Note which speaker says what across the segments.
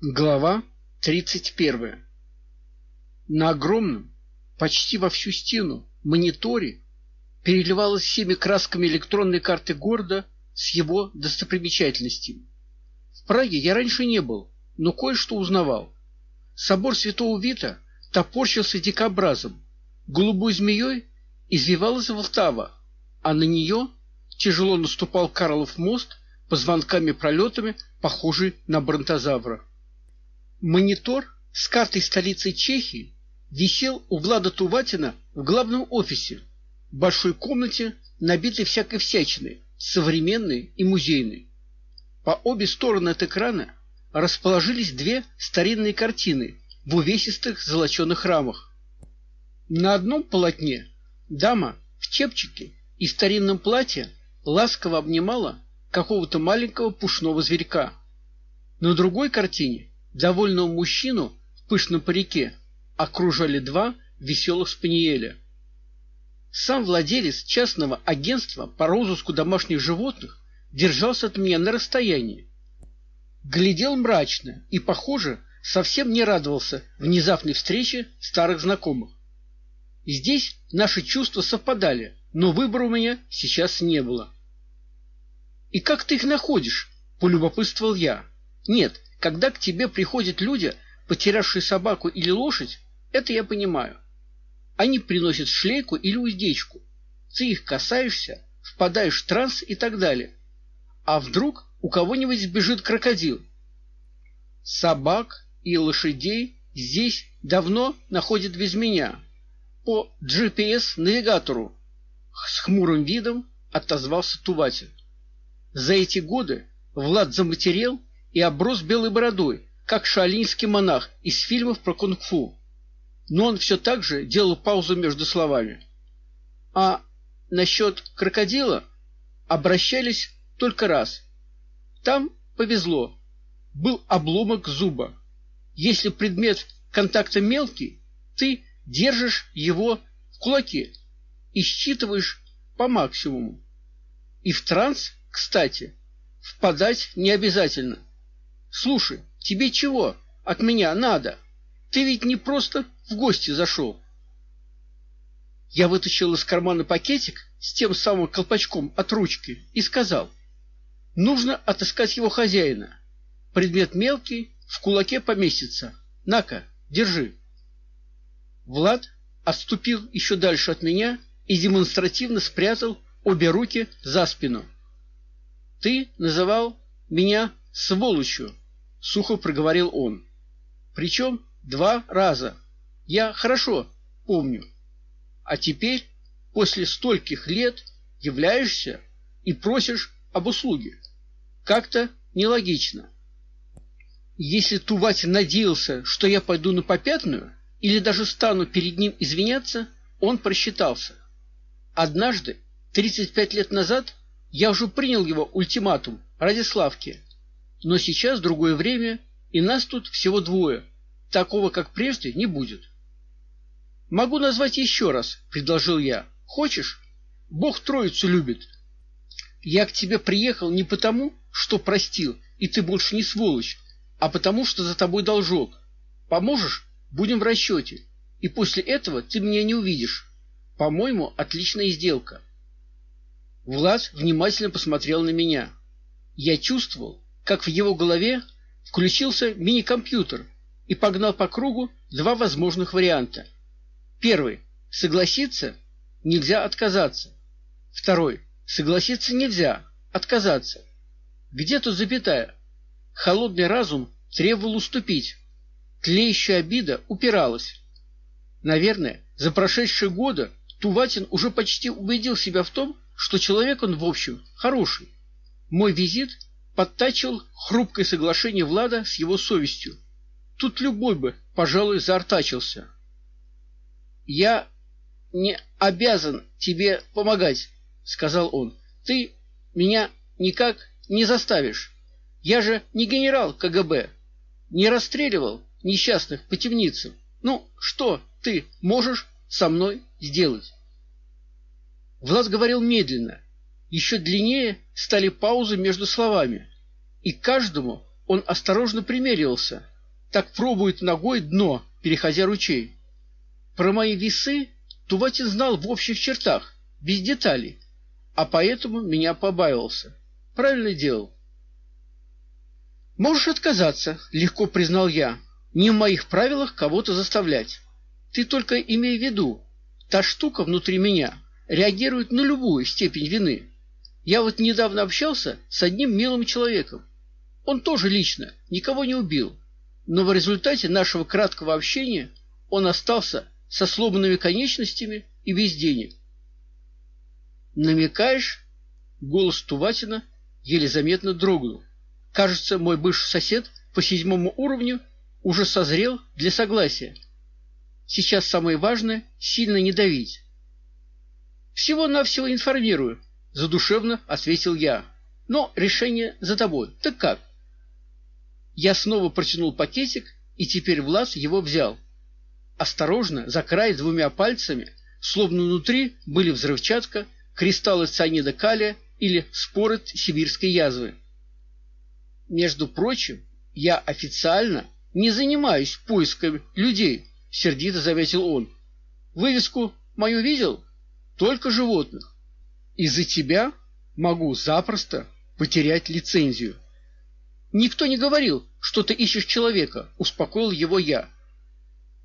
Speaker 1: Глава 31. На огромном, почти во всю стену мониторе переливалась всеми красками электронной карты города с его достопримечательностями. В Праге я раньше не был, но кое-что узнавал. Собор Святого Вита топорщился дикобразом, голубой змеей извивалась Волтава, а на нее тяжело наступал Карлов мост позвонками пролетами, похожий на бронтозавра. Монитор с картой столицы Чехии висел у Влада Туватина в главном офисе, в большой комнате, набитой всякой всячиной, современной и музейной. По обе стороны от экрана расположились две старинные картины в увесистых золоченых рамах. На одном полотне дама в чепчике и старинном платье ласково обнимала какого-то маленького пушного зверька. На другой картине Довольного мужчину в пышном парике окружали два веселых спаниеля. Сам владелец частного агентства по розыску домашних животных держался от меня на расстоянии. Глядел мрачно и, похоже, совсем не радовался внезапной встрече старых знакомых. Здесь наши чувства совпадали, но выбора у меня сейчас не было. И как ты их находишь? полюбопытствовал я. Нет, когда к тебе приходят люди, потерявшие собаку или лошадь, это я понимаю. Они приносят шлейку или уздечку. Ты их касаешься, впадаешь в транс и так далее. А вдруг у кого-нибудь сбежит крокодил? Собак и лошадей здесь давно находят без меня. По GPS-навигатору. С хмурым видом отозвался Туватин. За эти годы Влад заматерел и оброс белой бородой, как шаолиньский монах из фильмов про кунг-фу. Но он все так же делал паузу между словами. А насчет крокодила обращались только раз. Там повезло. Был обломок зуба. Если предмет контакта мелкий, ты держишь его в кулаке и считываешь по максимуму. И в транс, кстати, впадать не обязательно. Слушай, тебе чего от меня надо? Ты ведь не просто в гости зашел. Я вытащил из кармана пакетик с тем самым колпачком от ручки и сказал: "Нужно отыскать его хозяина. Предмет мелкий, в кулаке поместится. На-ка, держи". Влад отступил еще дальше от меня и демонстративно спрятал обе руки за спину. Ты называл меня сволочью, сухо проговорил он. Причем два раза. Я хорошо помню. А теперь, после стольких лет, являешься и просишь об услуге. Как-то нелогично. Если Туватин надеялся, что я пойду на попятную или даже стану перед ним извиняться, он просчитался. Однажды, 35 лет назад, я уже принял его ультиматум ради Славки. Но сейчас другое время, и нас тут всего двое. Такого, как прежде, не будет. Могу назвать еще раз, предложил я. Хочешь? Бог Троицу любит. Я к тебе приехал не потому, что простил, и ты больше не сволочь, а потому, что за тобой должок. Поможешь? Будем в расчете. И после этого ты меня не увидишь. По-моему, отличная сделка. Влад внимательно посмотрел на меня. Я чувствовал, как в его голове включился мини-компьютер и погнал по кругу два возможных варианта. Первый согласиться нельзя отказаться. Второй согласиться нельзя отказаться. Где тут запятая? Холодный разум требовал уступить. Тлеющая обида упиралась. Наверное, за прошедшие годы Туватин уже почти убедил себя в том, что человек он в общем хороший. Мой визит подтачивал хрупкое соглашение Влада с его совестью. Тут любой бы, пожалуй, заортачился. Я не обязан тебе помогать, сказал он. Ты меня никак не заставишь. Я же не генерал КГБ, не расстреливал несчастных по темницам. Ну, что ты можешь со мной сделать? Влад говорил медленно, еще длиннее стали паузы между словами, и каждому Он осторожно примерился, так пробует ногой дно, переходя ручей. Про мои весы Туватин знал в общих чертах, без деталей, а поэтому меня побаивался. Правильно делал. Можешь отказаться, легко признал я. Не в моих правилах кого-то заставлять. Ты только имей в виду, та штука внутри меня реагирует на любую степень вины. Я вот недавно общался с одним милым человеком. Он тоже лично никого не убил, но в результате нашего краткого общения он остался со сломанными конечностями и без денег. Намекаешь? Голос Туватина еле заметно дрогнул. Кажется, мой бывший сосед по седьмому уровню уже созрел для согласия. Сейчас самое важное сильно не давить. Всего-навсего информирую, задушевно ответил я. Но решение за тобой. Так как? Я снова протянул пакетик, и теперь Влад его взял. Осторожно, за край двумя пальцами, словно внутри были взрывчатка, кристаллы цианида калия или споры сибирской язвы. Между прочим, я официально не занимаюсь поиском людей, сердито заметил он. Вывеску мою видел? Только животных. Из-за тебя могу запросто потерять лицензию. Никто не говорил, что ты ищешь человека, успокоил его я.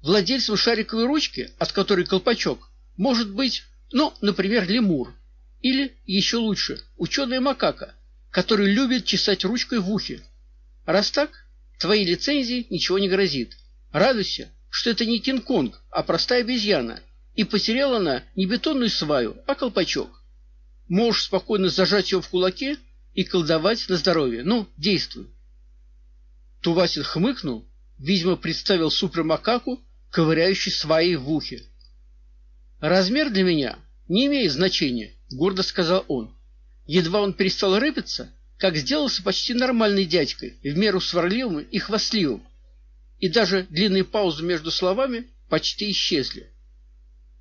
Speaker 1: Владельцем шариковой ручки, от которой колпачок, может быть, ну, например, лемур, или еще лучше, ученая макака, который любит чесать ручкой в ухе. Раз так, твоей лицензии ничего не грозит. Радуйся, что это не Кинг-Конг, а простая обезьяна, и потеряла она не бетонную сваю, а колпачок. Можешь спокойно зажать его в кулаке и колдовать на здоровье. Ну, действуй. Тувасин хмыкнул, видимо, представил супермакаку, ковыряющий свои в ухе. Размер для меня не имеет значения, гордо сказал он. Едва он перестал рыпаться, как сделался почти нормальный дядькой, в меру сварливым и хвастливым. И даже длинные паузы между словами почти исчезли.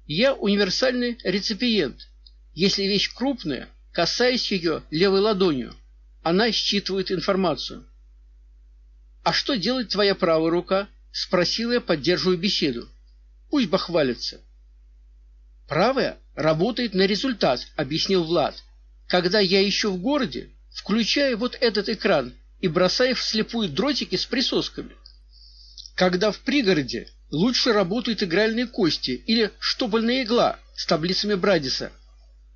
Speaker 1: Я универсальный реципиент. Если вещь крупная, касаясь ее левой ладонью, она считывает информацию. А что делает твоя правая рука? спросила я, поддерживая беседу. Пусть бахвалится. Правая работает на результат, объяснил Влад. Когда я еще в городе, включаю вот этот экран и бросаю вслепую дротики с присосками. Когда в пригороде лучше работают игральные кости или штопольная игла с таблицами Брадиса.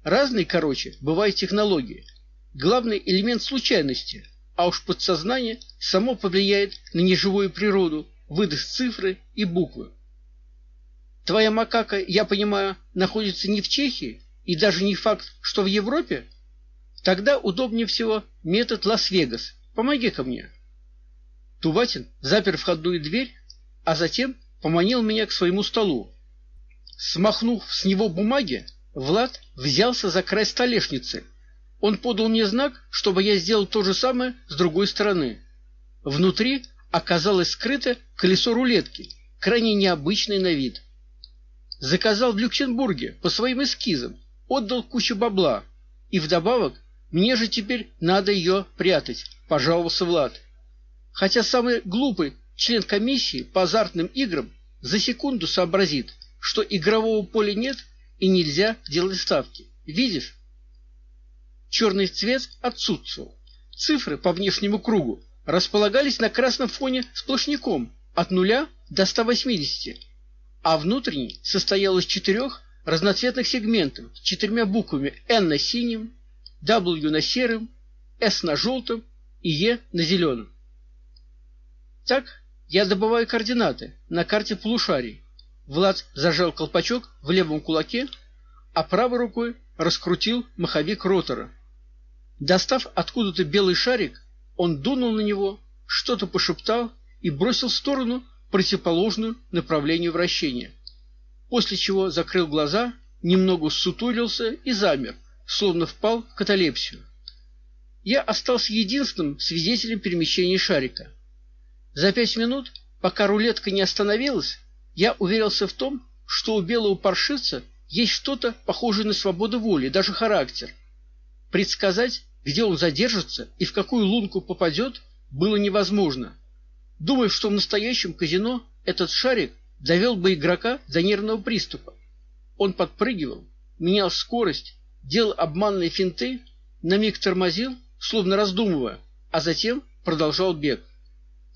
Speaker 1: Разные, короче, бывают технологии. Главный элемент случайности, а уж подсознание само повлияет на неживую природу, выдаст цифры и буквы. Твоя макака, я понимаю, находится не в Чехии и даже не факт, что в Европе? Тогда удобнее всего метод Лас-Вегас. Помоги-ка мне. Туватин запер входную дверь, а затем поманил меня к своему столу. Смахнув с него бумаги, Влад взялся за край столешницы. Он подал мне знак, чтобы я сделал то же самое с другой стороны. Внутри оказалось скрыто колесо рулетки, крайне необычный на вид. Заказал в Люксембурге по своим эскизам, отдал кучу бабла, и вдобавок мне же теперь надо ее прятать, пожаловался Влад. Хотя самый глупый член комиссии по азартным играм за секунду сообразит, что игрового поля нет и нельзя делать ставки. Видишь? Черный цвет отсутствовал. Цифры по внешнему кругу располагались на красном фоне сплошняком от нуля до 180, а внутренний состоял из четырех разноцветных сегментов с четырьмя буквами N на синем, W на сером, S на желтом и E на зеленом. Так я добываю координаты на карте полушарий. Влад зажал колпачок в левом кулаке, а правой рукой раскрутил маховик ротора. Достав откуда-то белый шарик, он дунул на него, что-то пошептал и бросил в сторону противоположную направлению вращения. После чего закрыл глаза, немного сутулился и замер, словно впал в каталепсию. Я остался единственным свидетелем перемещения шарика. За пять минут, пока рулетка не остановилась, я уверился в том, что у белого паршивца есть что-то похожее на свободу воли, даже характер. Предсказать, где он задержится и в какую лунку попадет, было невозможно. Думаю, что в настоящем казино этот шарик довел бы игрока до нервного приступа. Он подпрыгивал, менял скорость, делал обманные финты, на миг тормозил, словно раздумывая, а затем продолжал бег.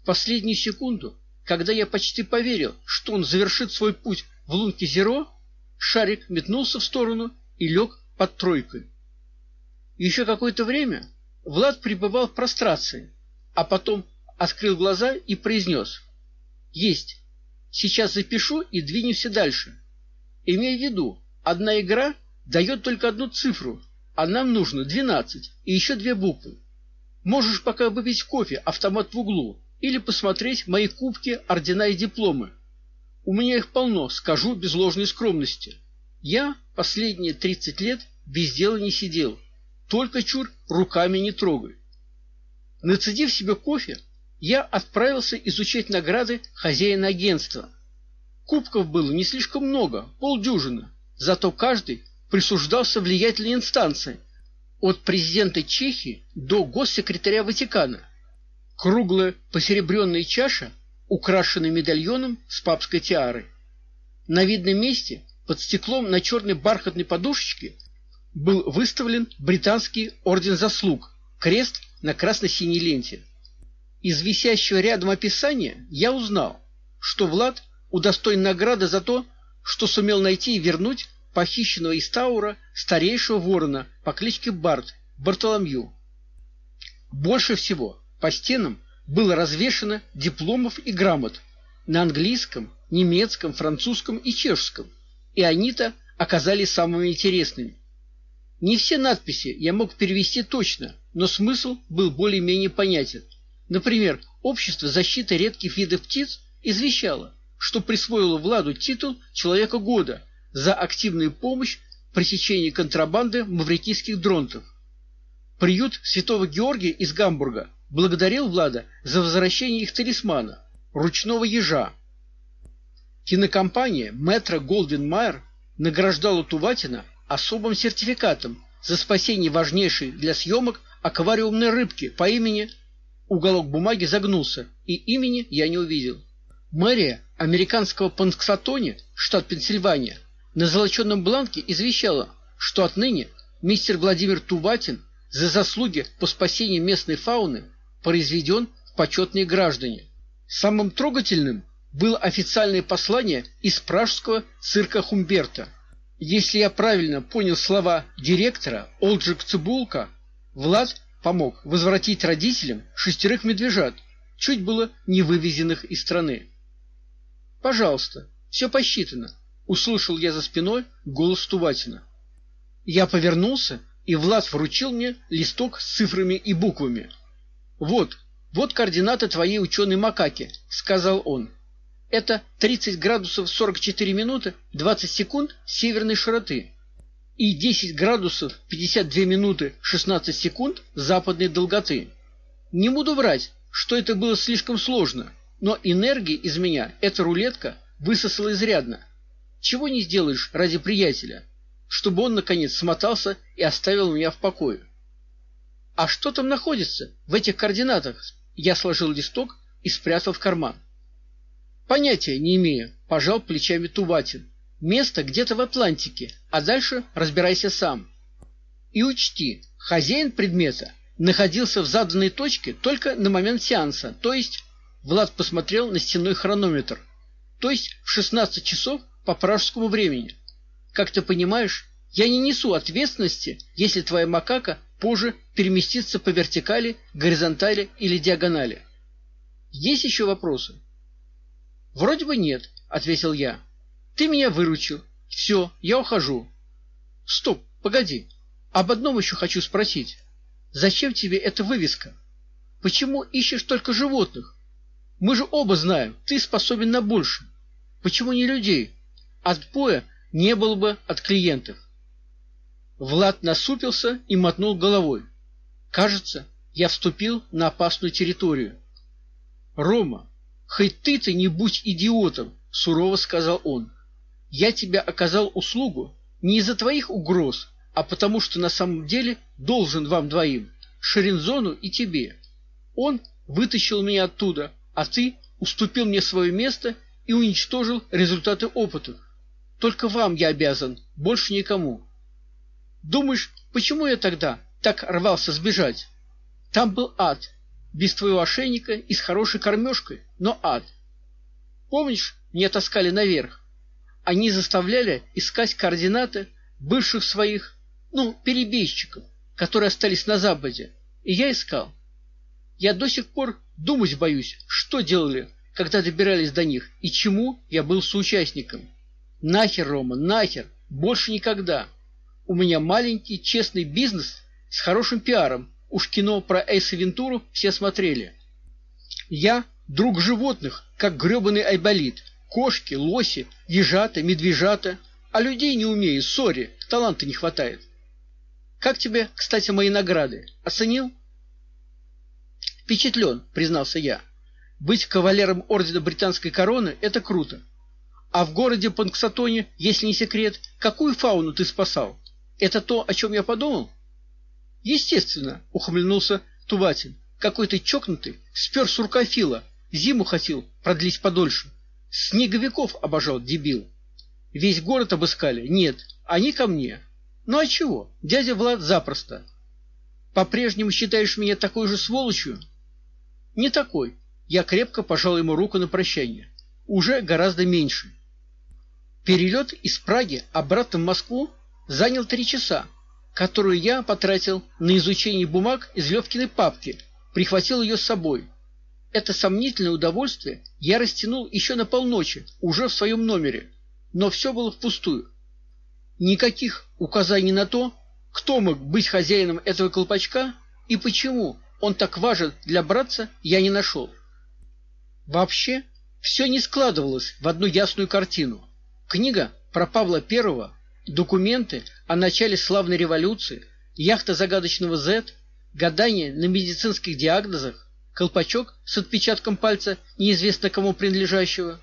Speaker 1: В последнюю секунду, когда я почти поверил, что он завершит свой путь в лунке Зеро, шарик метнулся в сторону и лег под тройкой. Еще какое-то время Влад пребывал в прострации, а потом открыл глаза и произнес «Есть! Сейчас запишу и двинемся дальше. Имей в виду, одна игра дает только одну цифру, а нам нужно двенадцать и еще две буквы. Можешь пока выпить кофе, автомат в углу, или посмотреть мои кубки, ордена и дипломы. У меня их полно, скажу без ложной скромности. Я последние тридцать лет без дела не сидел. Только чур руками не трогай. Нацедив себе кофе, я отправился изучать награды хозяина агентства. Кубков было не слишком много, полдюжины, зато каждый присуждался влиятельной инстанции, от президента Чехии до госсекретаря Ватикана. Круглая посеребренная чаша, украшенная медальоном с папской тиарой. На видном месте, под стеклом на черной бархатной подушечке, был выставлен британский орден заслуг, крест на красно-синей ленте. Из висящего рядом описания я узнал, что Влад удостоен награды за то, что сумел найти и вернуть похищенного из Таура старейшего ворона по кличке Барт Бартоломью. Больше всего по стенам было развешано дипломов и грамот на английском, немецком, французском и чешском, и они-то оказались самыми интересными. Не все надписи я мог перевести точно, но смысл был более-менее понятен. Например, Общество защиты редких видов птиц извещало, что присвоило Владу титул Человека года за активную помощь в пресечении контрабанды маврикийских дронтов. Приют Святого Георгия из Гамбурга благодарил Влада за возвращение их талисмана ручного ежа. Кинокомпания Майер награждала Туватина особым сертификатом за спасение важнейшей для съемок аквариумной рыбки по имени Уголок бумаги загнулся, и имени я не увидел. Мэрия американского Панксатони, штат Пенсильвания, на золоченном бланке извещала, что отныне мистер Владимир Туватин за заслуги по спасению местной фауны произведен в почетные граждане. Самым трогательным было официальное послание из пражского цирка Хумберта. Если я правильно понял слова директора Олджик Цибулка, Влад помог возвратить родителям шестерых медвежат, чуть было не вывезенных из страны. Пожалуйста, все посчитано, услышал я за спиной голос Туватина. Я повернулся, и Влад вручил мне листок с цифрами и буквами. Вот, вот координаты твоей ученой макаки, сказал он. Это 30 градусов 44 минуты 20 секунд северной широты и 10 градусов 52 минуты 16 секунд западной долготы. Не буду врать, что это было слишком сложно, но энергии из меня эта рулетка высосала изрядно. Чего не сделаешь ради приятеля, чтобы он наконец смотался и оставил меня в покое. А что там находится в этих координатах? Я сложил листок и спрятал в карман. Понятия не имею, пожал плечами Туватин. Место где-то в Атлантике, а дальше разбирайся сам. И учти, хозяин предмета находился в заданной точке только на момент сеанса, то есть Влад посмотрел на стенной хронометр, то есть в 16 часов по пражскому времени. Как ты понимаешь, я не несу ответственности, если твоя макака позже переместится по вертикали, горизонтали или диагонали. Есть еще вопросы? Вроде бы нет, ответил я. Ты меня выручил. Все, я ухожу. Стоп, погоди. Об одном еще хочу спросить. Зачем тебе эта вывеска? Почему ищешь только животных? Мы же оба знаем, ты способен на больше. Почему не людей? Отбоя не было бы от клиентов. Влад насупился и мотнул головой. Кажется, я вступил на опасную территорию. Рома, хоть ты-то не будь идиотом, сурово сказал он. Я тебе оказал услугу не из-за твоих угроз, а потому что на самом деле должен вам двоим, Шеринзону и тебе. Он вытащил меня оттуда, а ты уступил мне свое место и уничтожил результаты опытов. Только вам я обязан, больше никому. Думаешь, почему я тогда так рвался сбежать? Там был ад, без твоего ошейника и с хорошей кормежкой, но ад. Помнишь, меня таскали наверх? Они заставляли искать координаты бывших своих, ну, перебежчиков, которые остались на западе, и я искал. Я до сих пор думать боюсь, что делали, когда добирались до них, и чему я был соучастником. Нахер, Рома, нахер, больше никогда. У меня маленький честный бизнес с хорошим пиаром. Уж кино про Эйса Вентуру все смотрели. Я друг животных, как грёбаный айболит. Кошки, лоси, ежата, медвежата. А людей не умею, сори, таланта не хватает. Как тебе, кстати, мои награды? Оценил? Впечатлен, признался я. Быть кавалером ордена британской короны это круто. А в городе Панксатоне, если не секрет, какую фауну ты спасал? Это то, о чем я подумал? Естественно, ухмыльнулся Туватин. Какой ты чокнутый, спер суркофила, зиму хотел продлить подольше. Снеговиков обожал дебил. Весь город обыскали. Нет, они ко мне. Ну а чего? Дядя Влад запросто. По-прежнему считаешь меня такой же сволочью? Не такой. Я крепко пожал ему руку на прощание. Уже гораздо меньше. Перелет из Праги обратно в Москву занял три часа, которые я потратил на изучение бумаг из Левкиной папки, прихватил ее с собой. Это сомнительное удовольствие я растянул еще на полночи, уже в своем номере, но все было впустую. Никаких указаний на то, кто мог быть хозяином этого колпачка и почему он так важен для братца, я не нашел. Вообще, все не складывалось в одну ясную картину. Книга про Павла I, документы о начале славной революции, яхта загадочного Z, гадание на медицинских диагнозах, колпачок с отпечатком пальца неизвестно кому принадлежащего.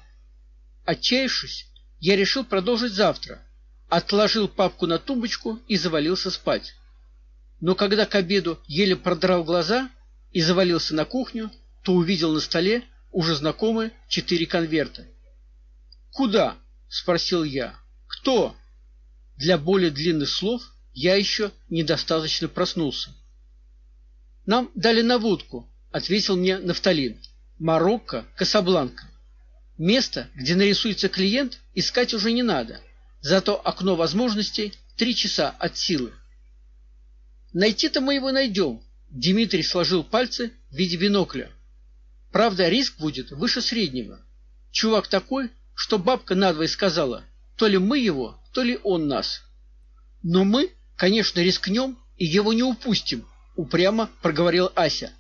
Speaker 1: Отчаявшись, я решил продолжить завтра. Отложил папку на тумбочку и завалился спать. Но когда к обеду еле продрал глаза и завалился на кухню, то увидел на столе уже знакомые четыре конверта. "Куда?" спросил я. Кто? Для более длинных слов я еще недостаточно проснулся. Нам дали наводку, ответил мне Нафталин. Марокко, Касабланка. Место, где нарисуется клиент, искать уже не надо. Зато окно возможностей три часа от силы. Найти-то мы его найдем. Дмитрий сложил пальцы в виде бинокля. Правда, риск будет выше среднего. Чувак такой, что бабка надвое сказала, то ли мы его, то ли он нас. Но мы, конечно, рискнем и его не упустим, упрямо проговорил Ася.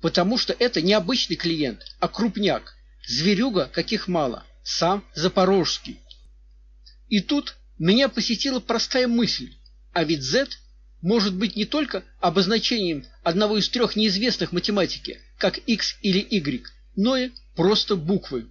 Speaker 1: Потому что это не обычный клиент, а крупняк, зверюга, каких мало, сам запорожский. И тут меня посетила простая мысль: а ведь Z может быть не только обозначением одного из трех неизвестных математики, как x или y, но и просто буквой.